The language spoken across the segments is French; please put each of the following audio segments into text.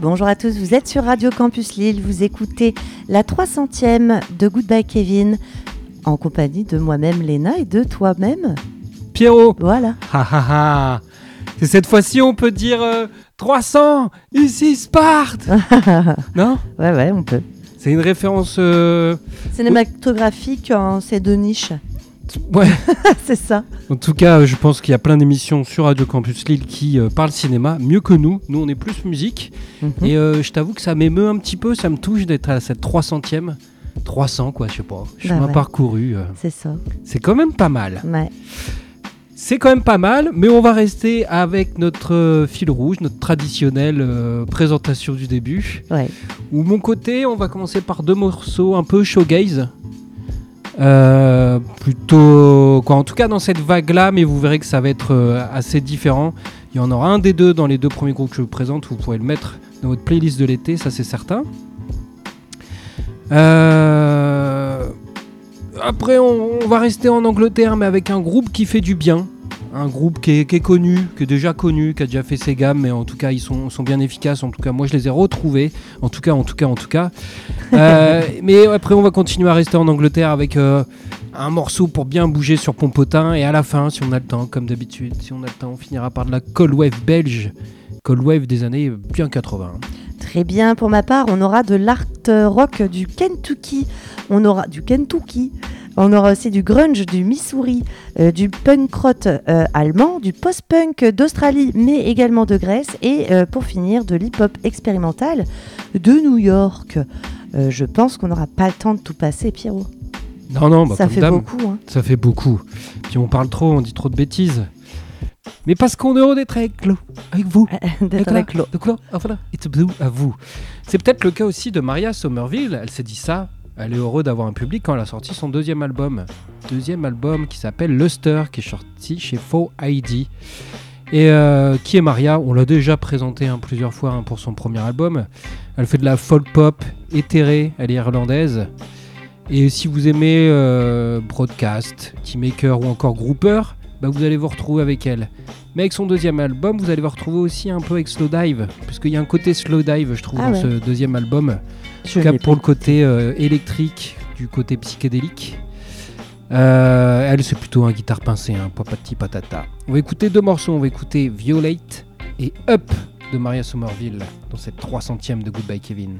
Bonjour à bonjour tous. Vous êtes sur Radio Campus Lille. Vous écoutez la 300e de Goodbye Kevin en compagnie de moi-même Léna et de toi-même Pierrot. Voilà. Et cette fois-ci, on peut dire euh, 300 ici Sparte. non? Ouais, ouais, on peut. C'est une référence. euh, Cinématographique en ces deux niches. Ouais. C'est ça. En tout cas, euh, je pense qu'il y a plein d'émissions sur Radio Campus Lille qui euh, parlent cinéma mieux que nous. Nous, on est plus musique. Mhm. Et euh, je t'avoue que ça m'émeut un petit peu, ça me touche d'être à cette 300e. 300 quoi, je sais pas. Chemin Bah ouais. parcouru. euh, C'est ça. c'est quand même pas mal. Ouais. C'est quand même pas mal, mais on va rester avec notre fil rouge, notre traditionnelle euh, présentation du début. Ouais. Ou mon côté, on va commencer par deux morceaux un peu showgaze. Euh, plutôt quoi. En tout cas dans cette vague là mais vous verrez que ça va être euh, assez différent. Il y en aura un des deux dans les deux premiers groupes que je vous présente. Vous pourrez le mettre dans votre playlist de l'été ça c'est certain. Euh, après on, on va rester en Angleterre mais avec un groupe qui fait du bien un groupe qui est, qui est connu, qui est déjà connu, qui a déjà fait ses gammes, mais en tout cas ils sont, sont bien efficaces. En tout cas, moi je les ai retrouvés. En tout cas, en tout cas, en tout cas. Euh, mais après, on va continuer à rester en Angleterre avec euh, un morceau pour bien bouger sur Pompotin. Et à la fin, si on a le temps, comme d'habitude, si on a le temps, on finira par de la cold wave belge, cold wave des années bien 80. Très bien. Pour ma part, on aura de l'art rock du Kentucky. On aura du Kentucky. On aura aussi du grunge du Missouri, euh, du punk rock euh, allemand, du post-punk d'Australie, mais également de Grèce, et euh, pour finir, de l'hip-hop expérimental de New York. Je pense qu'on n'aura pas le temps de tout passer, Pierrot. Non, non, bah, Ça comme fait dame, beaucoup. hein. ça fait beaucoup. Puis on parle trop, on dit trop de bêtises. Mais parce qu'on est heureux d'être avec, l'eau, avec vous. D'être avec l'eau. Donc là, ah, voilà, it's blue à vous. C'est peut-être le cas aussi de Maria Somerville. Elle s'est dit ça. Elle est heureuse d'avoir un public quand elle a sorti son deuxième album. Deuxième album qui s'appelle Luster, qui est sorti chez Faux ID. Et euh, qui est Maria On l'a déjà présenté hein, plusieurs fois hein, pour son premier album. Elle fait de la folk pop éthérée, elle est irlandaise. Et si vous aimez euh, Broadcast, Teammaker ou encore Grouper, bah, vous allez vous retrouver avec elle. Mais avec son deuxième album, vous allez vous retrouver aussi un peu avec Slow Dive, puisqu'il y a un côté Slow Dive, je trouve, Ah dans ouais. ce deuxième album. En tout cas, pour le côté euh, électrique, du côté psychédélique. Euh, elle, c'est plutôt un guitare pincée, un papati patata. On va écouter deux morceaux. On va écouter Violate et Up de Maria Somerville dans cette 300ème de Goodbye Kevin.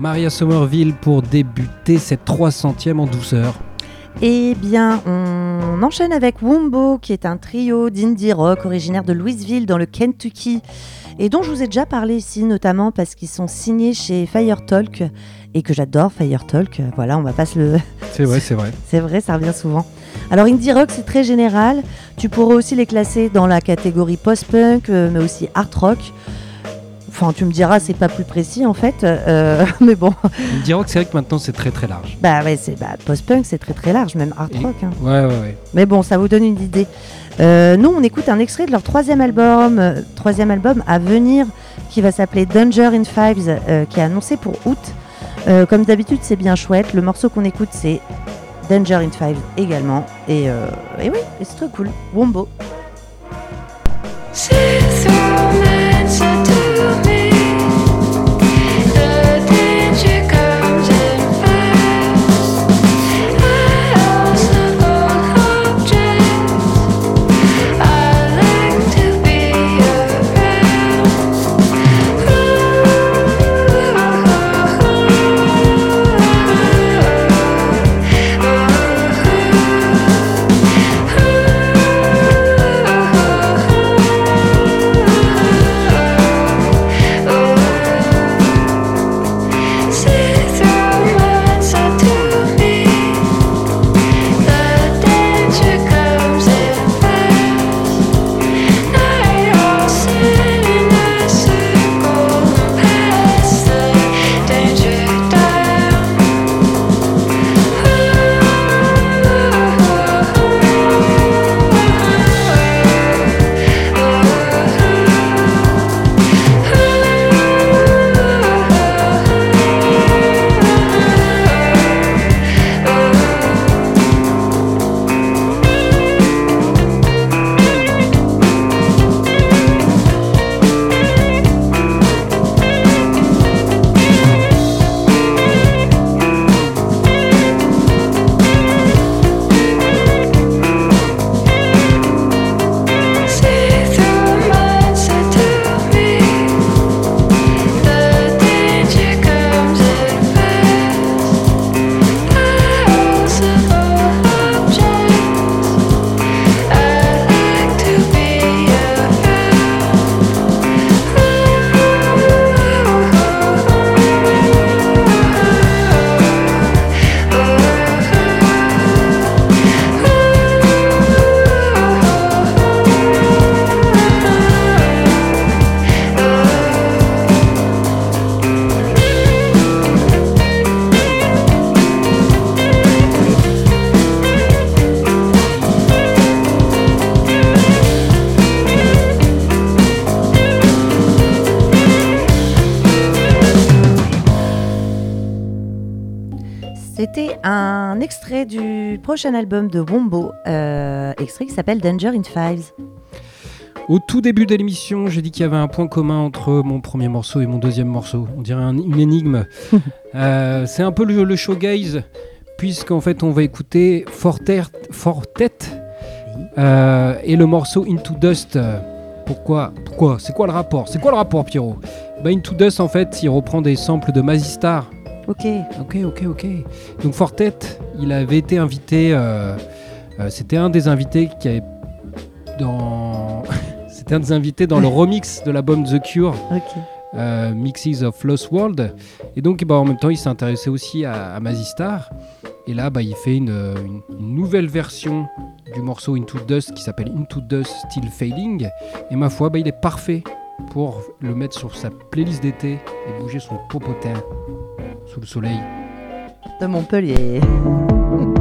Maria Somerville pour débuter cette 300e en douceur. Eh bien, on enchaîne avec Wombo, qui est un trio d'indie rock originaire de Louisville dans le Kentucky, et dont je vous ai déjà parlé ici, notamment parce qu'ils sont signés chez Fire Talk, et que j'adore Fire Talk. Voilà, on va pas se le, C'est vrai, c'est vrai. C'est vrai, ça revient souvent. Alors indie rock, c'est très général. Tu pourrais aussi les classer dans la catégorie post-punk, euh, mais aussi art rock. Enfin, tu me diras, c'est pas plus précis en fait, euh, mais bon. Indie rock, c'est vrai que maintenant c'est très très large. Bah ouais, c'est bah, post-punk, c'est très très large, même art Et- rock. hein. Ouais, ouais, ouais. Mais bon, ça vous donne une idée. Euh, nous, on écoute un extrait de leur troisième album, euh, troisième album à venir, qui va s'appeler Danger in Fives, euh, qui est annoncé pour août. Euh, comme d'habitude, c'est bien chouette. Le morceau qu'on écoute, c'est Danger in Fives également. Et, euh, et oui, c'est très cool. Wombo. Prochain album de Wombo, euh, extrait qui s'appelle Danger in Fives. Au tout début de l'émission, j'ai dit qu'il y avait un point commun entre mon premier morceau et mon deuxième morceau. On dirait un- une énigme. Euh, c'est un peu le, le showgaze, puisqu'en fait, on va écouter Fortet, Fortet euh, et le morceau Into Dust. Pourquoi Pourquoi C'est quoi le rapport? C'est quoi le rapport, Pierrot? Bah, Into Dust, en fait, il reprend des samples de Mazistar. Ok. Ok, ok, ok. Donc Fortet, il avait été invité. euh, euh, C'était un des invités qui avait dans. C'était un des invités dans le remix de l'album The Cure, euh, Mixes of Lost World. Et donc, bah, en même temps, il s'est intéressé aussi à, à Mazistar. Et là, bah, il fait une, une- une nouvelle version du morceau Into Dust qui s'appelle Into Dust Still Failing. Et ma foi, bah, il est parfait pour le mettre sur sa playlist d'été et bouger son popotin sous le soleil. De Montpellier.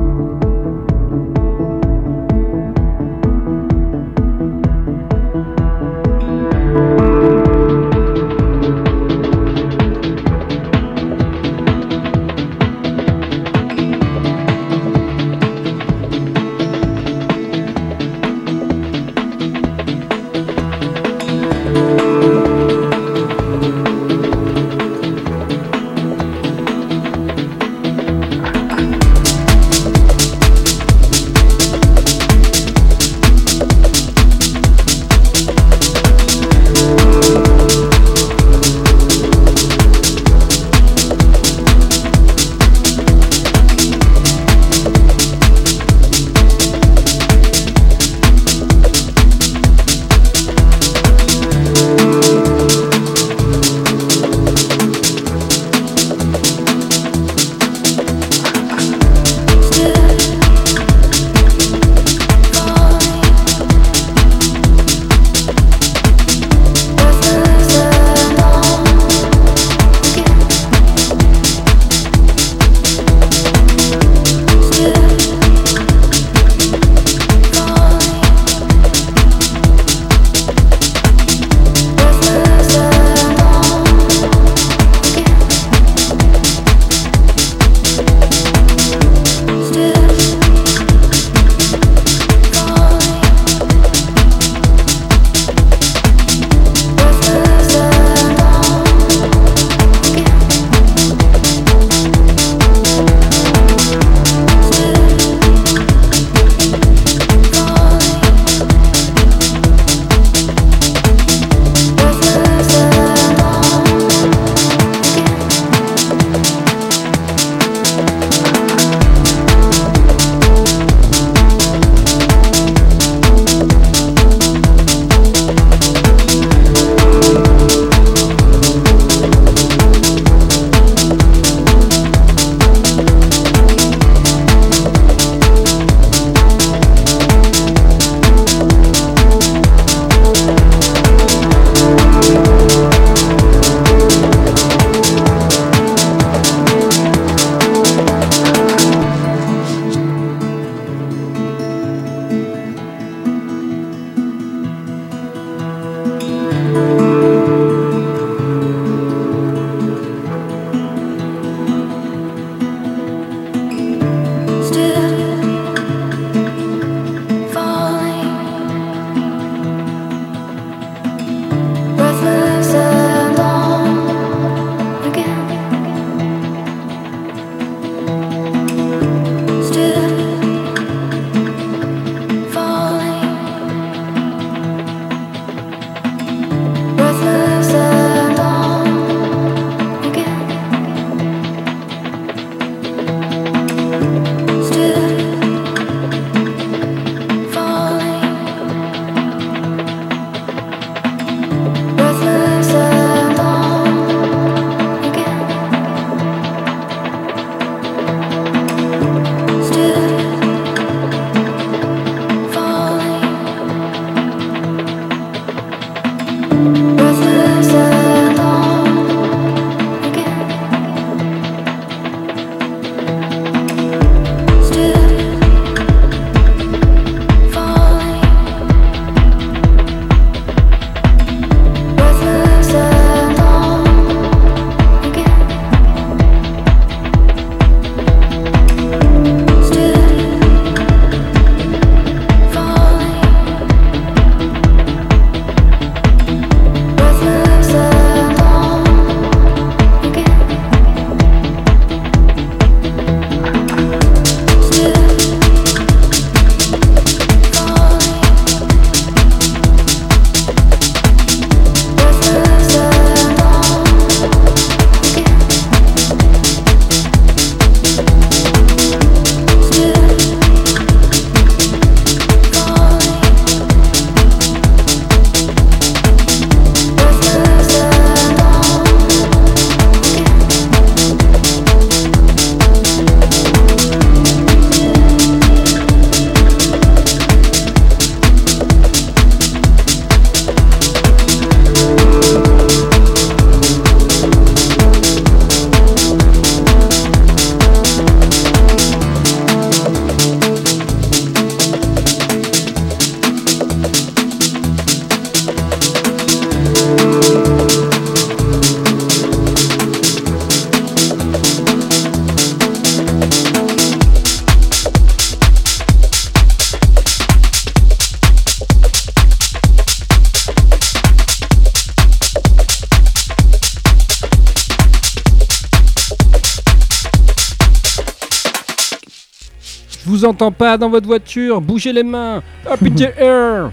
vous entends pas dans votre voiture, bougez les mains. Up in the air.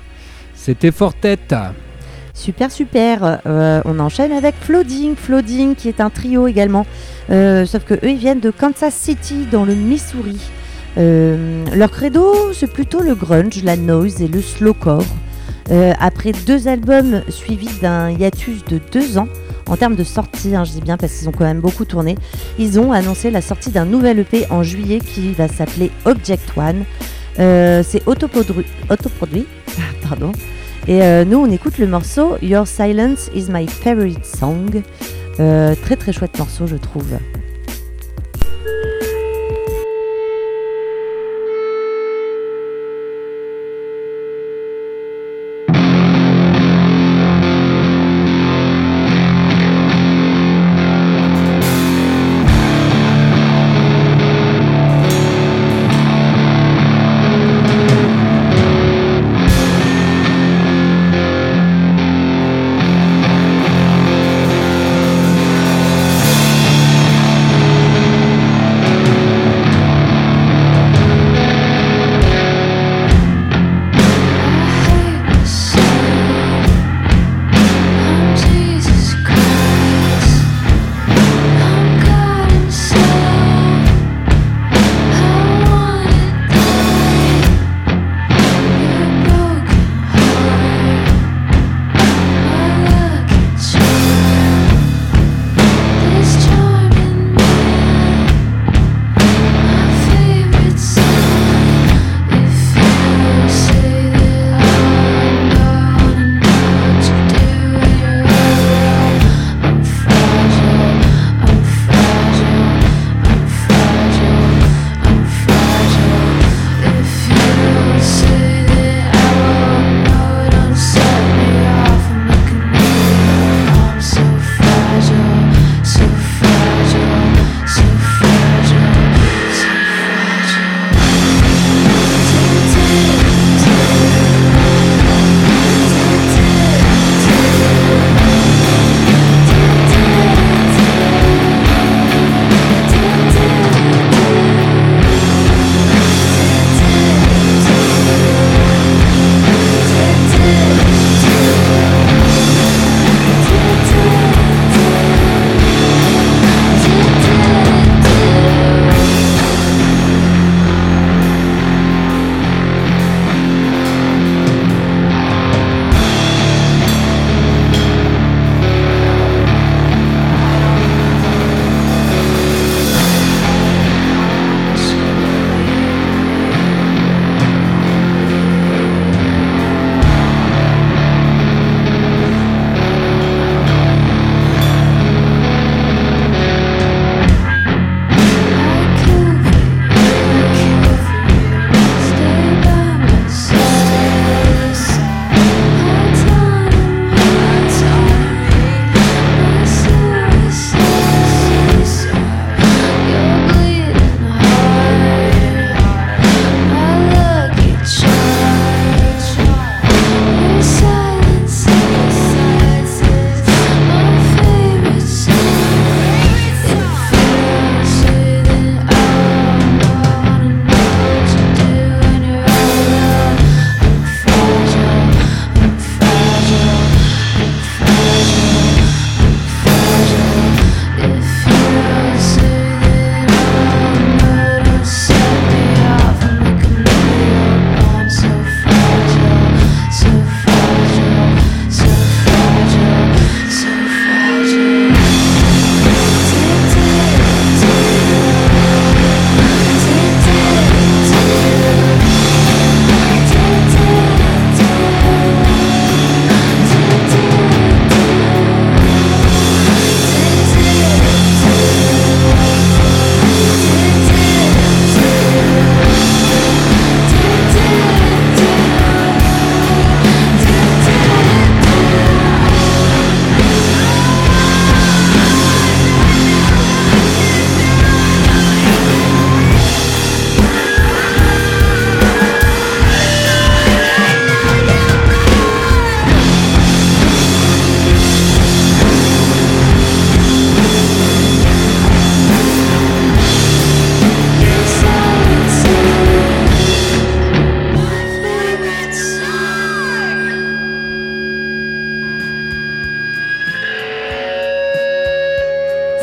C'était Fortet. Super, super. Euh, on enchaîne avec Flooding. Flooding, qui est un trio également. Euh, sauf que eux, ils viennent de Kansas City, dans le Missouri. Euh, leur credo, c'est plutôt le grunge, la noise et le slowcore. Euh, après deux albums suivis d'un hiatus de deux ans, en termes de sortie, hein, je dis bien parce qu'ils ont quand même beaucoup tourné, ils ont annoncé la sortie d'un nouvel EP en juillet qui va s'appeler Object One. Euh, c'est autoprodu- autoproduit, pardon. Et euh, nous, on écoute le morceau Your Silence is my favorite song. Euh, très très chouette morceau, je trouve.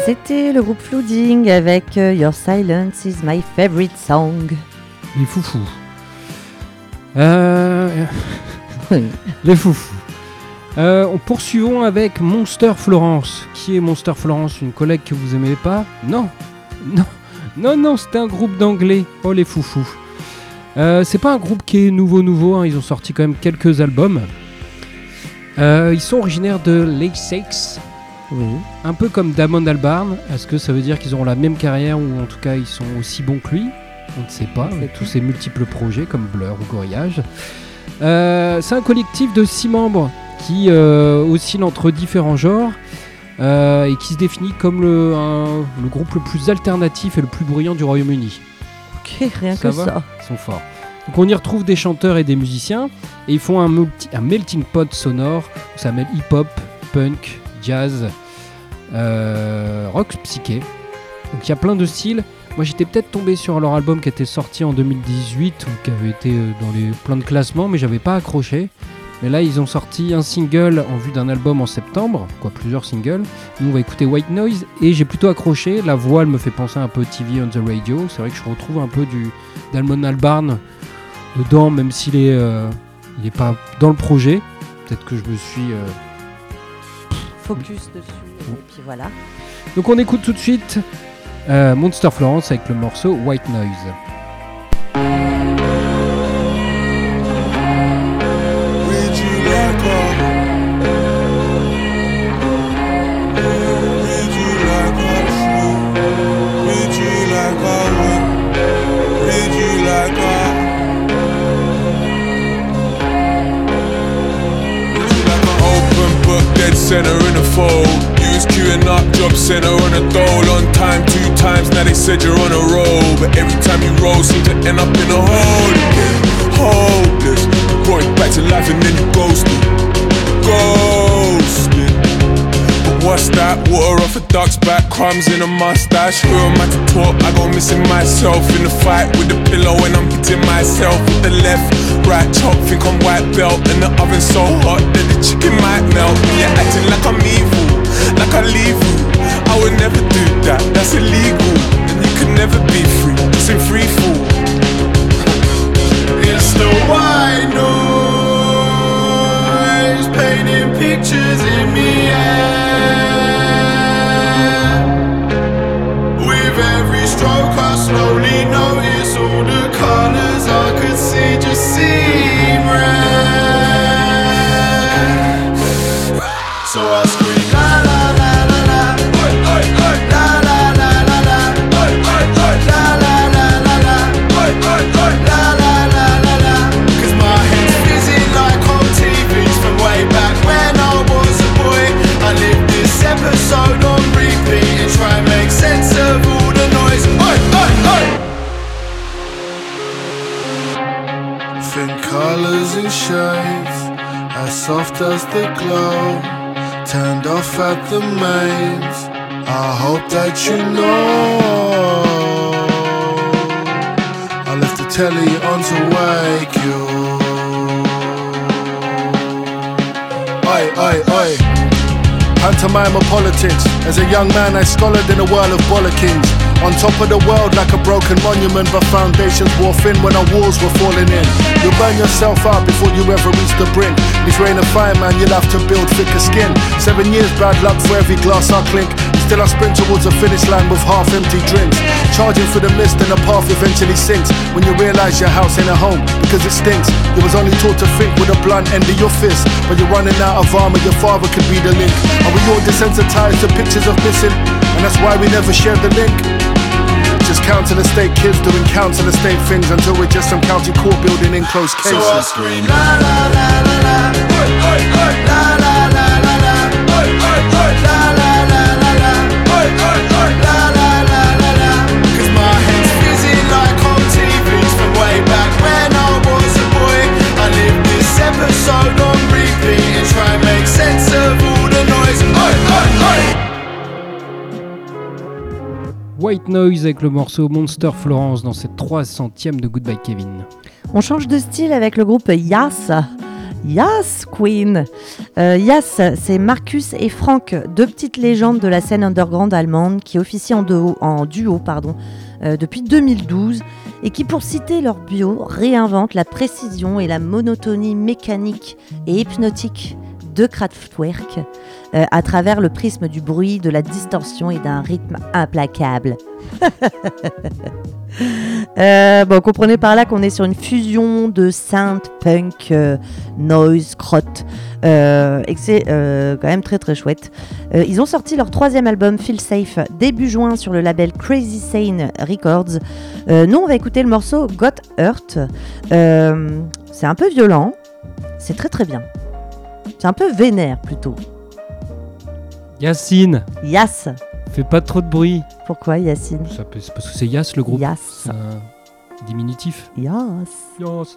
C'était le groupe Flooding avec euh, Your Silence is my favorite song. Les foufous. Euh, les foufous. Euh, on poursuivons avec Monster Florence. Qui est Monster Florence? Une collègue que vous aimez pas? Non, non, non, non, c'était un groupe d'anglais. Oh les foufous. Euh, c'est pas un groupe qui est nouveau, nouveau. hein, Ils ont sorti quand même quelques albums. Euh, ils sont originaires de Lake Six, Oui. un peu comme Damon Albarn. Est-ce que ça veut dire qu'ils auront la même carrière ou en tout cas ils sont aussi bons que lui? On ne sait pas, avec tous ces multiples projets comme Blur ou Gorillage. Euh, c'est un collectif de six membres qui euh, oscille entre différents genres euh, et qui se définit comme le, un- le groupe le plus alternatif et le plus bruyant du Royaume-Uni. Ok, rien Ça que va? ça. Ils sont forts. Donc on y retrouve des chanteurs et des musiciens et ils font un, multi- un melting pot sonore où ça mêle hip-hop, punk, jazz, rock psyché. Donc il y a plein de styles. Moi j'étais peut-être tombé sur leur album qui était sorti en 2018 ou qui avait été euh, dans les plein de classements mais j'avais pas accroché. Mais là ils ont sorti un single en vue d'un album en septembre, quoi plusieurs singles. Nous on va écouter White Noise et j'ai plutôt accroché. La voix elle me fait penser un peu TV on the radio. C'est vrai que je retrouve un peu du d'Almon Albarn dedans, même s'il est, euh, est pas dans le projet. Peut-être que je me suis. euh, Focus dessus. Et puis voilà. Donc on écoute tout de suite euh, Monster Florence avec le morceau White Noise. Center in a fold Use queuing up Job center on a dole On time two times Now they said you're on a roll. But every time you roll Seem to end up in a hole. Hopeless Brought back to life and then you ghosted. Ghosted. But what's that? Water off a duck's back Crumbs in a mustache. Who am I to talk? I go missing myself In the fight with the pillow And I'm hitting myself with the left. Right chop Think I'm white belt And the oven's so hot That the chicken might melt. You're acting like I'm evil Like I leave. You I would never do that. That's illegal. And you can never be free. It's in free fall. It's the white noise painting pictures in air. With every stroke, I slowly notice all the colors I could see just seem red. So I shades, as soft as the glow. Turned off at the mains. I hope that you know. I left the telly on to wake you. Oi, oi, oi. Pantomime of politics. As a young man, I scholared in a world of bollockings. On top of the world like a broken monument, but foundations wore thin when our walls were falling in. You'll burn yourself out before you ever reach the brink. If you ain't a fireman, you'll have to build thicker skin. Seven years bad luck for every glass I clink. Still I sprint towards the finish line with half empty drinks. Charging for the mist and the path eventually sinks. When you realize your house ain't a home because it stinks. You was only taught to think with a blunt end of your fist. But you're running out of armor, your father could be the link. Are we all desensitized to pictures of missing? And that's why we never shared the link. Just council estate kids doing council estate things until we're just some county court building in closed cases. So I scream la la la la la, oi oi oi, la la la la la, oi oi oi, la la la White Noise avec le morceau Monster Florence dans cette 300ème de Goodbye Kevin. On change de style avec le groupe Yas. Yas, Queen. Euh, Yas, c'est Marcus et Frank, deux petites légendes de la scène underground allemande qui officient en duo, en duo pardon, euh, depuis 2012 et qui, pour citer leur bio, réinventent la précision et la monotonie mécanique et hypnotique de Kraftwerk euh, à travers le prisme du bruit, de la distorsion et d'un rythme implacable. Euh, bon, comprenez par là qu'on est sur une fusion de synth, punk, euh, noise, crotte, et que c'est quand même très très chouette. Ils ont sorti leur troisième album, Feel Safe, début juin sur le label Crazy Sane Records. Nous, on va écouter le morceau Got Hurt. C'est un peu violent, c'est très très bien. C'est un peu vénère plutôt. Yacine, Yas. fais pas trop de bruit. Pourquoi Yacine Ça peut- C'est parce que c'est Yass le groupe. Yas. C'est un diminutif. Yas. Yass.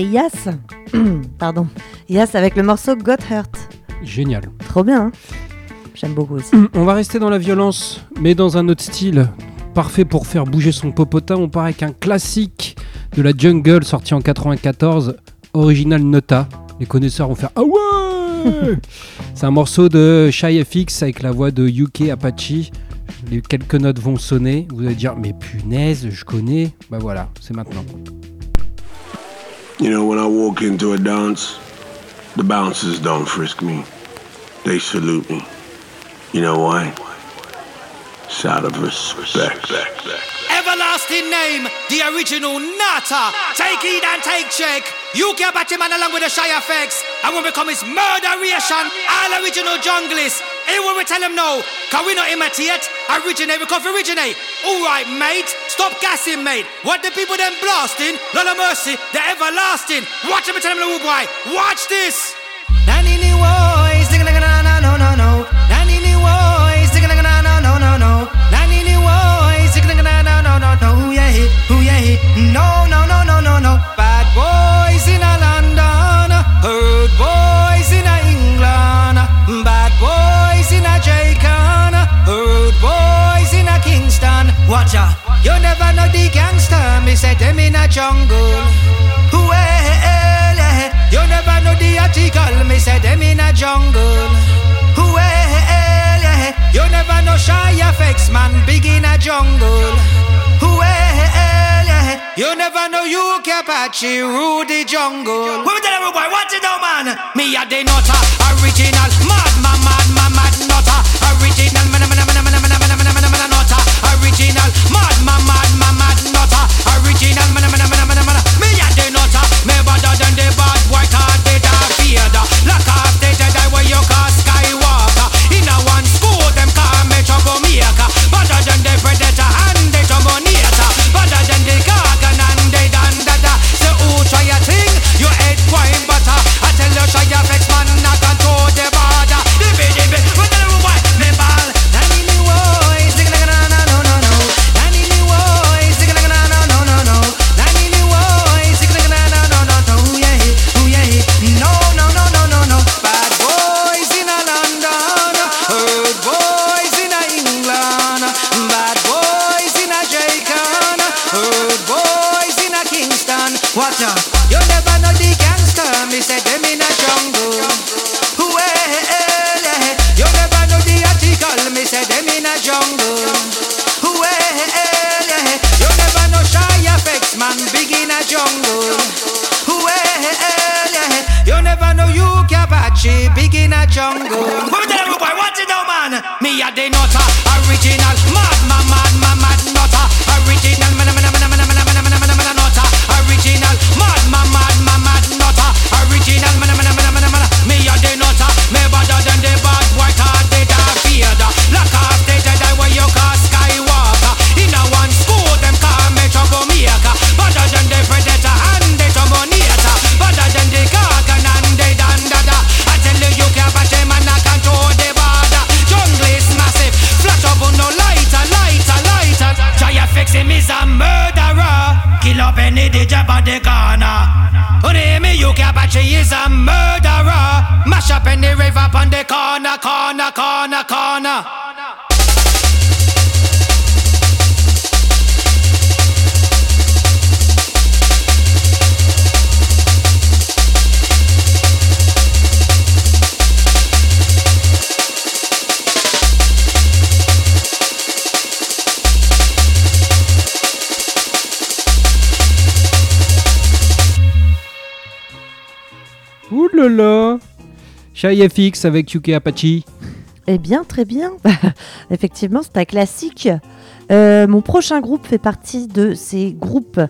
C'était Yas. Pardon. Yas avec le morceau Got Hurt. Génial. Trop bien. hein J'aime beaucoup aussi. On va rester dans la violence, mais dans un autre style. Parfait pour faire bouger son popotin. On part avec un classique de la jungle sorti en 94, original Nota. Les connaisseurs vont faire Ah ouais C'est un morceau de Shy FX avec la voix de UK Apache. Les quelques notes vont sonner. Vous allez dire Mais punaise, je connais. Bah voilà, c'est maintenant. You know, when I walk into a dance, the bouncers don't frisk me. They salute me. You know why? It's out of respect. Everlasting name, the original Nata. Take heed and take check. You care about him and along with the shy effects. And when we come is murderation, all original junglists. What we tell them no, cause we not imitate. Originate, we come for originate. Alright, mate, stop gassing, mate. What the people them blasting, Lord of mercy, the everlasting. Watch them and tell them the boy. Watch this. Nanny ni Watch out, you never know the gangster. Me say them in a jungle. Well, eh, you never know the article. Me say them in a jungle. Well, eh, you never know shy effects, man. Big in a jungle. Well, eh, you never know you Apache rule the jungle. Who tell everybody what you know, man? Me a the nutter, original, mad, mad, mad, mad, mad nutter, original, man, man, man, man, man, man, man, man, man, man, original, mad, mad, mad, mad, mad nutter, original, man, man, man, man, man, me a the nutter, me better than the bad boy, cause they da fear Lock là là FX avec UK Apache. Eh bien, très bien. Effectivement, c'est un classique. Euh, mon prochain groupe fait partie de ces groupes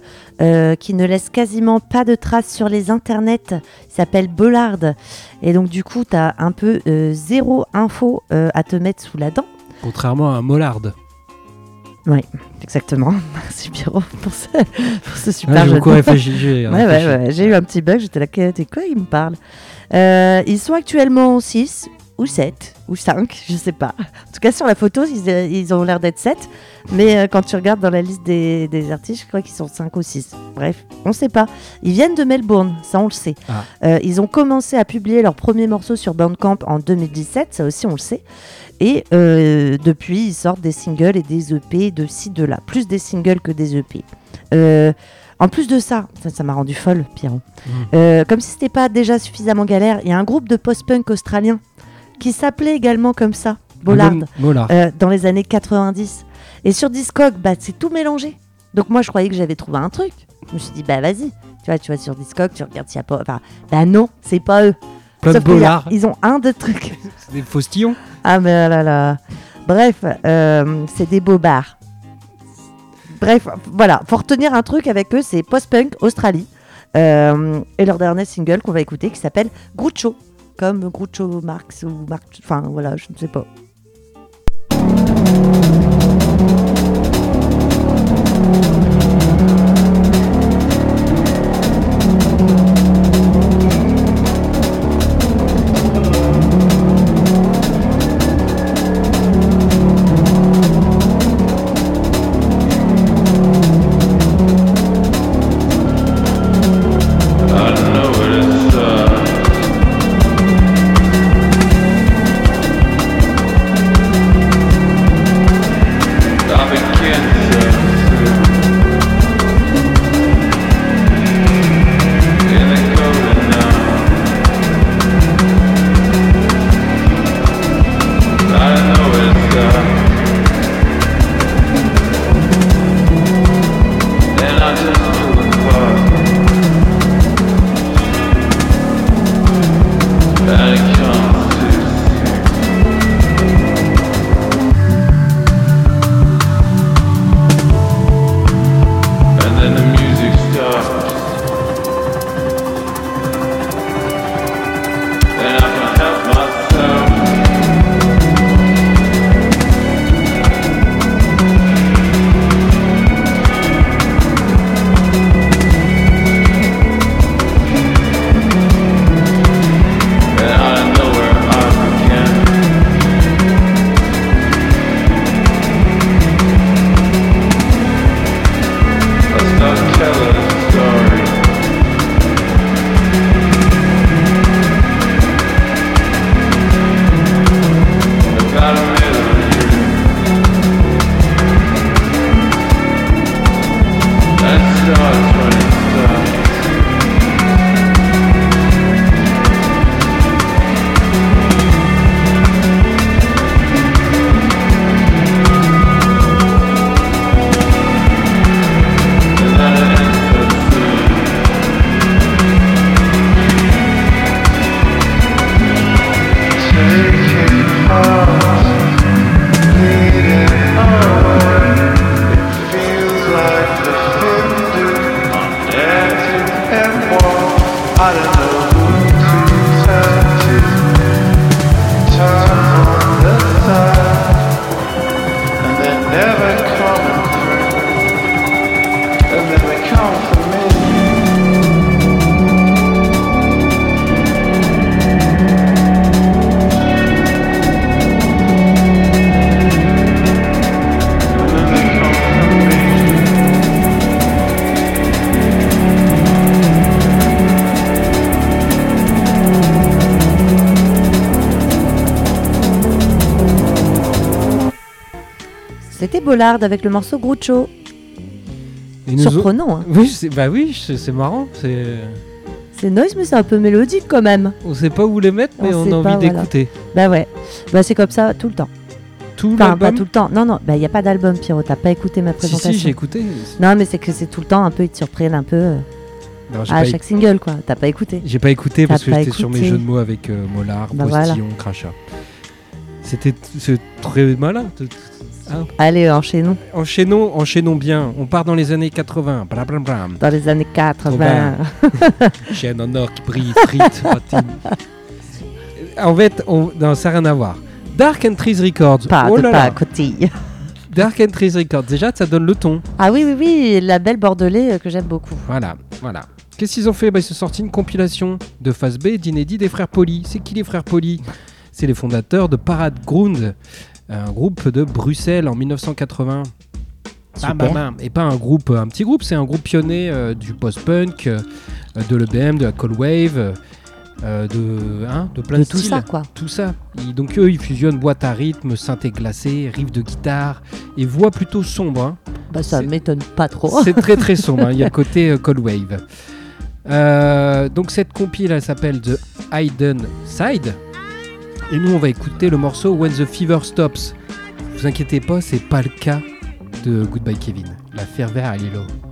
euh, qui ne laissent quasiment pas de traces sur les internets. Il s'appelle Bollard. Et donc, du coup, tu as un peu euh, zéro info euh, à te mettre sous la dent. Contrairement à un Mollard. Oui, exactement. Merci Pierrot pour ce, pour ce super jeu. réfléchi. j'ai Ouais, ouais, ouais, eu un petit bug, j'étais là, t'es quoi, il me parle? Euh, Ils sont actuellement 6 ou 7 ou 5, je sais pas. En tout cas, sur la photo, ils, ils ont l'air d'être 7. Mais euh, quand tu regardes dans la liste des, des artistes, je crois qu'ils sont 5 ou 6. Bref, on sait pas. Ils viennent de Melbourne, ça on le sait. Ah. Euh, ils ont commencé à publier leur premier morceau sur Bandcamp en 2017, ça aussi on le sait. Et euh, depuis, ils sortent des singles et des EP de ci, de là. Plus des singles que des EP. Euh, en plus de ça, ça m'a rendu folle, Pierrot. Euh, comme si c'était pas déjà suffisamment galère, il y a un groupe de post-punk australien qui s'appelait également comme ça, Bollard, euh, dans les années 90. Et sur Discog, bah, c'est tout mélangé. Donc moi, je croyais que j'avais trouvé un truc. Je me suis dit, bah vas-y. Tu vois, tu vas sur Discog, tu regardes s'il n'y a pas... Enfin, bah non, c'est pas eux. Plein de Sauf a- bollards. Ils ont un de trucs. C'est des faustillons. Ah mais là là. Bref, euh, c'est des bobards. Bref, voilà, faut retenir un truc avec eux, c'est post-punk Australie. Euh, et leur dernier single qu'on va écouter qui s'appelle Groucho, comme Groucho Marx ou Marx, enfin voilà, je ne sais pas. Avec le morceau Groucho. Et Surprenant, hein. Oui, c'est- bah oui, c'est marrant. C'est... C'est noise mais c'est un peu mélodique quand même. On sait pas où les mettre, mais On a envie voilà. d'écouter. Bah ouais, bah c'est comme ça tout le temps. Tout Enfin, pas tout le temps. Non, non, bah il n'y a pas d'album, Pierrot. T'as pas écouté ma Si, présentation. si, j'ai écouté. Non, mais c'est que c'est tout le temps un peu, ils te surprennent un peu euh, Non, à chaque single, quoi. T'as pas écouté. J'ai pas écouté parce que j'étais sur mes jeux de mots avec euh, Mollard, Bah voilà. Postillon, Crachat. C'était très malin. Hein. Allez, enchaînons. Enchaînons, enchaînons bien. On part dans les années 80. Blablabla. Dans les années 80. ben. Chaîne en or qui brille, frites. En fait, on... non, ça n'a rien à voir. Dark Entries Records. Pas oh de là pas là. Dark Entries Records. Déjà, ça donne le ton. Ah oui, oui, oui, la belle Bordelais euh, que j'aime beaucoup. Voilà, voilà. Qu'est-ce qu'ils ont fait? Bah, Ils ont sorti une compilation de phase B d'inédits des frères Poli. C'est qui les frères Poli C'est les fondateurs de Parade Ground, un groupe de Bruxelles en 1980. Super. Bam, bam, bam. Et pas un groupe, un petit groupe, c'est un groupe pionnier euh, du post-punk, euh, de l'EBM, de la cold wave, euh, de, hein, de plein De de, tout styles. ça, quoi. Tout ça. Donc eux, ils fusionnent boîte à rythme, synthé glacé, riff de guitare et voix plutôt sombre. hein. Bah, ça m'étonne pas trop. C'est très très sombre, hein. il y a le côté euh, cold wave. Euh, donc cette compile, elle s'appelle The Hidden Side. Et nous, on va écouter le morceau When the Fever Stops. Vous inquiétez pas, c'est pas le cas de Goodbye Kevin. La ferveur, elle est là.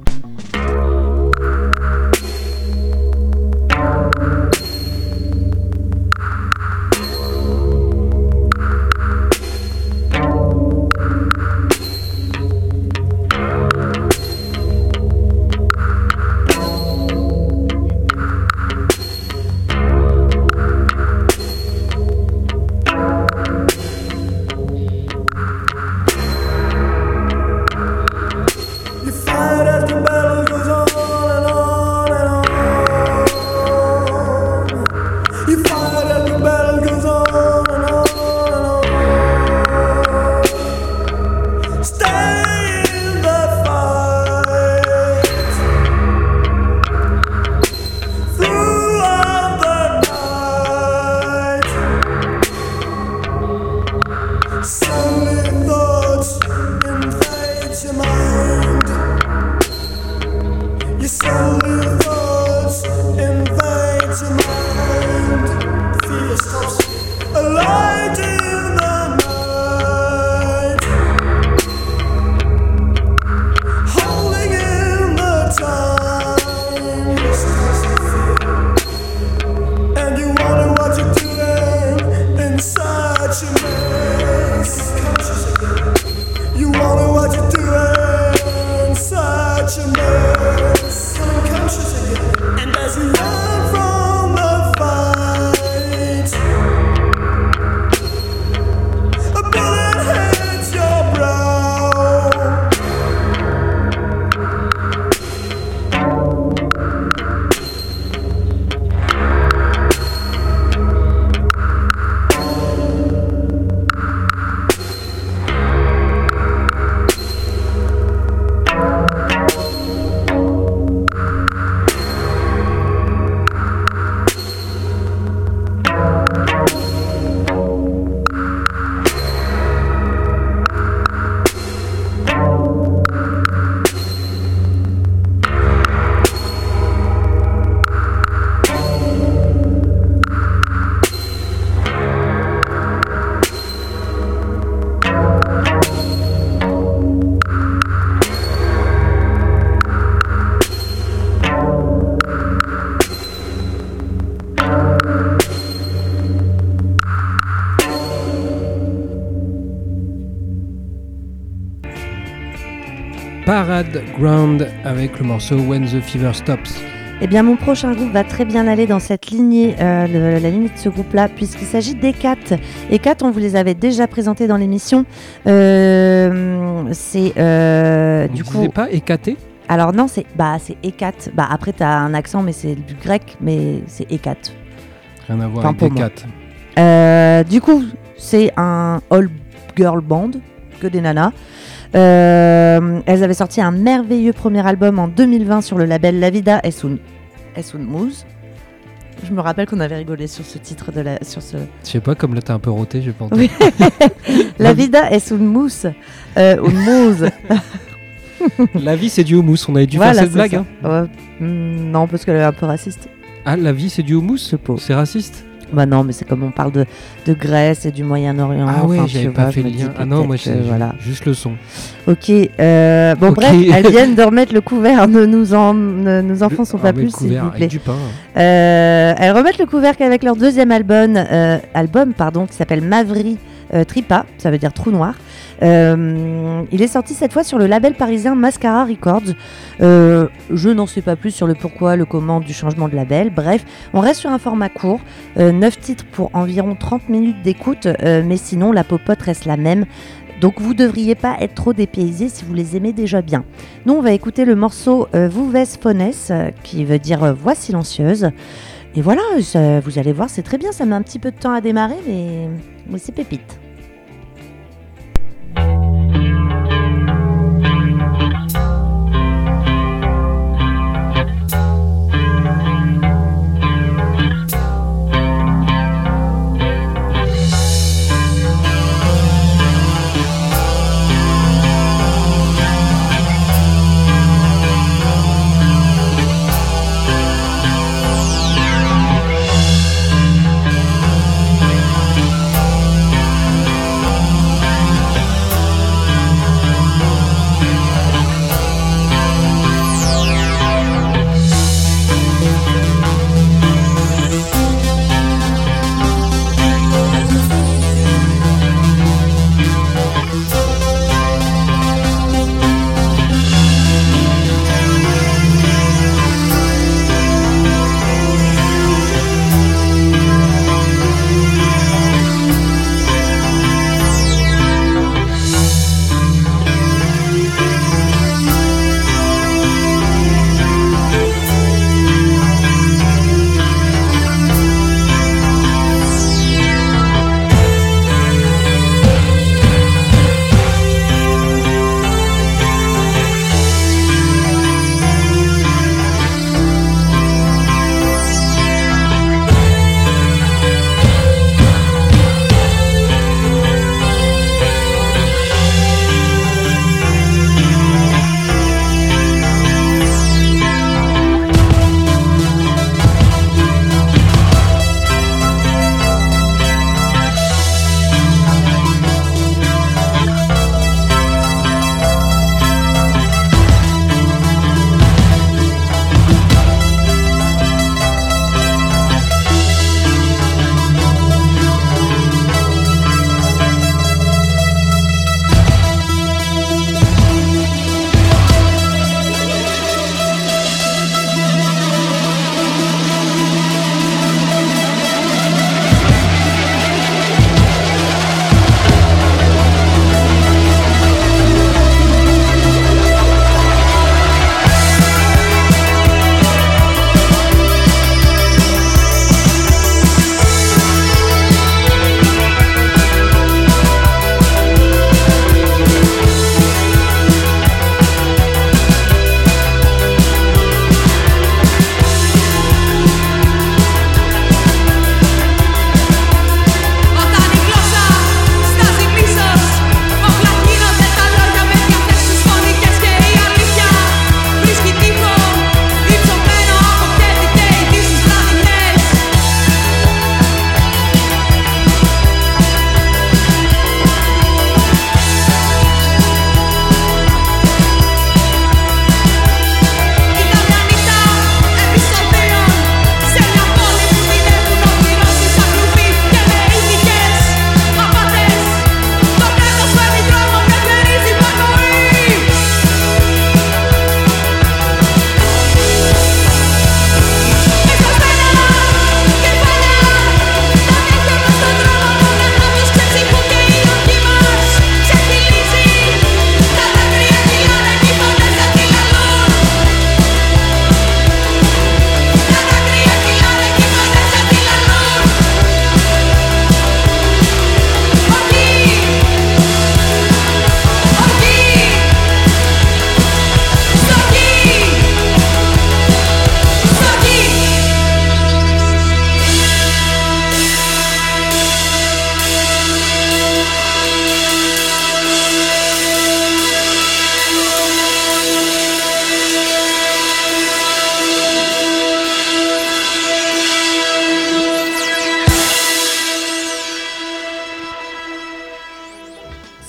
Ground avec le morceau When the Fever Stops. Eh bien, mon prochain groupe va très bien aller dans cette lignée, euh, la lignée de ce groupe-là, puisqu'il s'agit d'Ecat. Ecat, on vous les avait déjà présentés dans l'émission. Euh, c'est euh, du coup. pas écaté Alors non, c'est bah c'est Ecat. Bah après t'as un accent, mais c'est du grec, mais c'est Ecat. Rien à voir Enfin, avec des. Euh, du coup, c'est un all girl band, que des nanas. Euh, elles avaient sorti un merveilleux premier album en 2020 sur le label La Vida es un, es un Mousse. Je me rappelle qu'on avait rigolé sur ce titre de la, sur ce. Je sais pas, comme là t'as un peu roté, entendu. Oui. La Vida es un Mousse, euh, un mousse. La vie c'est du houmous, on avait dû Voilà, faire cette blague. hein. Hmm, non, parce qu'elle est un peu raciste. Ah, la vie c'est du houmous. C'est raciste Bah non, mais c'est comme on parle de, de Grèce et du Moyen-Orient. Ah ouais, enfin, j'avais vois, pas je fait le lien. Ah non, moi c'est voilà. juste le son. Ok, euh, bon bref, elles viennent de remettre le couvert, ne nous en, ne nous enfonçons Ah, pas mais plus s'il couvert vous avec plaît. du pain. Euh, elles remettent le couvercle avec leur deuxième album, euh, album pardon, qui s'appelle Mavri Tripa, ça veut dire trou noir. Euh, il est sorti cette fois sur le label parisien Mascara Records. Euh, je n'en sais pas plus sur le pourquoi, le comment du changement de label. Bref, on reste sur un format court, 9 titres pour environ 30 minutes d'écoute, euh, mais sinon la popote reste la même. Donc vous devriez pas être trop dépaysé si vous les aimez déjà bien. Nous on va écouter le morceau euh, Phones, euh, qui veut dire euh, voix silencieuse. Et voilà, ça- vous allez voir, c'est très bien. Ça met un petit peu de temps à démarrer, mais, mais c'est pépite.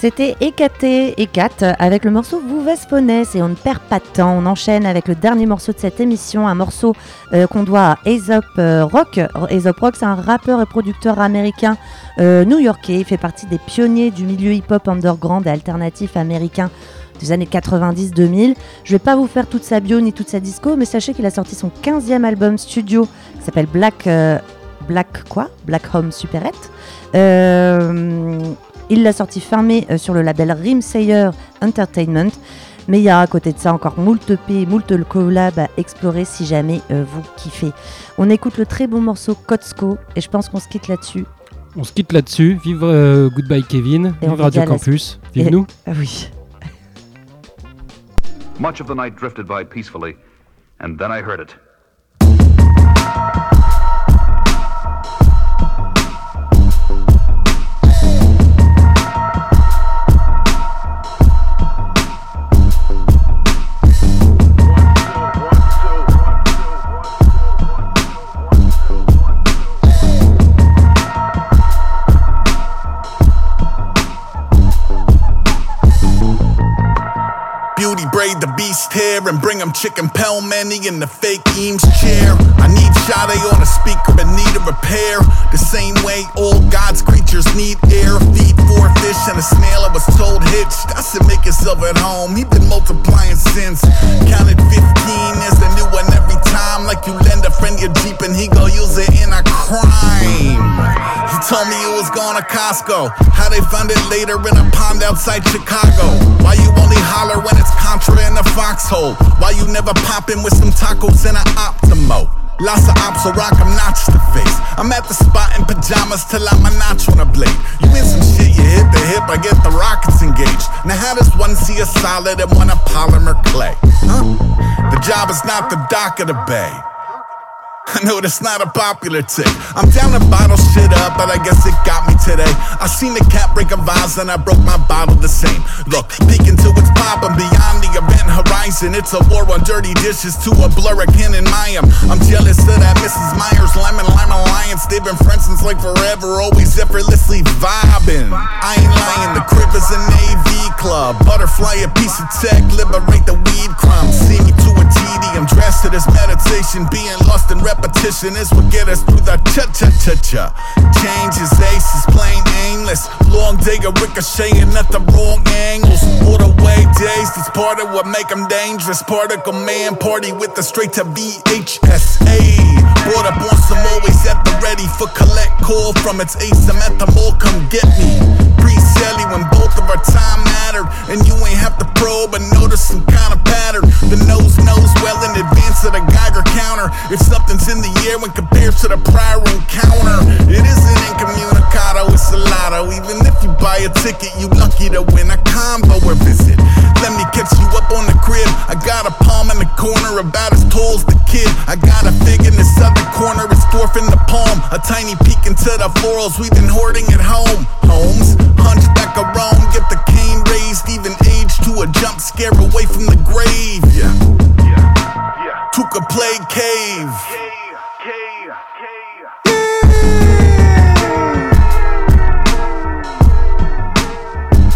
C'était Hécaté, Hécate, avec le morceau Vous Vesponès et on ne perd pas de temps. On enchaîne avec le dernier morceau de cette émission, un morceau euh, qu'on doit à Aesop euh, Rock. Aesop Rock, c'est un rappeur et producteur américain euh, new-yorkais. Il fait partie des pionniers du milieu hip-hop underground et alternatif américain des années 90-2000. Je vais pas vous faire toute sa bio ni toute sa disco, mais sachez qu'il a sorti son 15e album studio qui s'appelle Black. Black quoi? Black Home Superette. Il l'a sorti fermé euh, sur le label Rimsayer Entertainment. Mais il y a à côté de ça encore moult P, moult le collab à explorer si jamais euh, vous kiffez. On écoute le très bon morceau Kotsko et je pense qu'on se quitte là-dessus. On se quitte là-dessus. Vive euh, Goodbye Kevin. Et on Vive Radio Campus. Vive Et- nous. Ah oui. Much of the night drifted by peacefully, and then I heard it. The beast here and bring him chicken pelmeni in the fake Eames chair. I need Sade on a speaker and need a repair. The same way all God's creatures need air. Feed four fish and a snail, I was told hitched. I said make yourself at home. He been multiplying since. Counted 15 as the new one time. Like you lend a friend your Jeep and he go use it in a crime. He told me he was going to Costco. How they found it later in a pond outside Chicago. Why you only holler when it's Contra in a foxhole? Why you never poppin' with some tacos in an Optimo? Lots of ops, so rock, I'm not just a face. I'm at the spot in pajamas till I'm a notch on a blade. You in some shit, you hit the hip, I get the rockets engaged. Now how does one see a solid and one a polymer clay? Huh? The job is not the dock of the bay. I know that's not a popular tip. I'm down to bottle shit up, but I guess it got me today. I seen the cat break a vase and I broke my bottle the same. Look, peeking to its pop and beyond the event horizon. It's a war on dirty dishes to a blur Ken and Mayim. I'm jealous of that Mrs. Myers, Lemon, Lime Alliance. They've been friends since like forever, always effortlessly vibing. I ain't lying, the crib is an AV club. Butterfly, a piece of tech, liberate the weed crumbs. See me to a TD, I'm dressed to this meditation. Being lost in repetition is what get us through the cha cha cha cha. Change is aces, plain aimless. Long day of ricocheting at the wrong angles. All the way days, that's part of what make them dangerous. Particle man party with the straight to VHSA. Brought up on some always at the ready for collect call from its ace. I'm at the mall, come get me. Pre-selly when both of our time mattered. And you ain't have to probe and notice some kind of pattern. The nose knows well in advance of the Geiger counter. If something's in the air when compared to the prior encounter, it isn't incommunicado, it's a lotto. Even if you buy a ticket, you lucky to win a combo or visit. Let me catch you up on the crib. I got a palm in the corner, about as tall as the kid. I got a fig in this other corner, it's in the palm. A tiny peek into the florals we've been hoarding at home. Homes, back around, get the cane raised, even age to a jump scare away from the grave. Yeah. yeah. yeah. Took a play cave.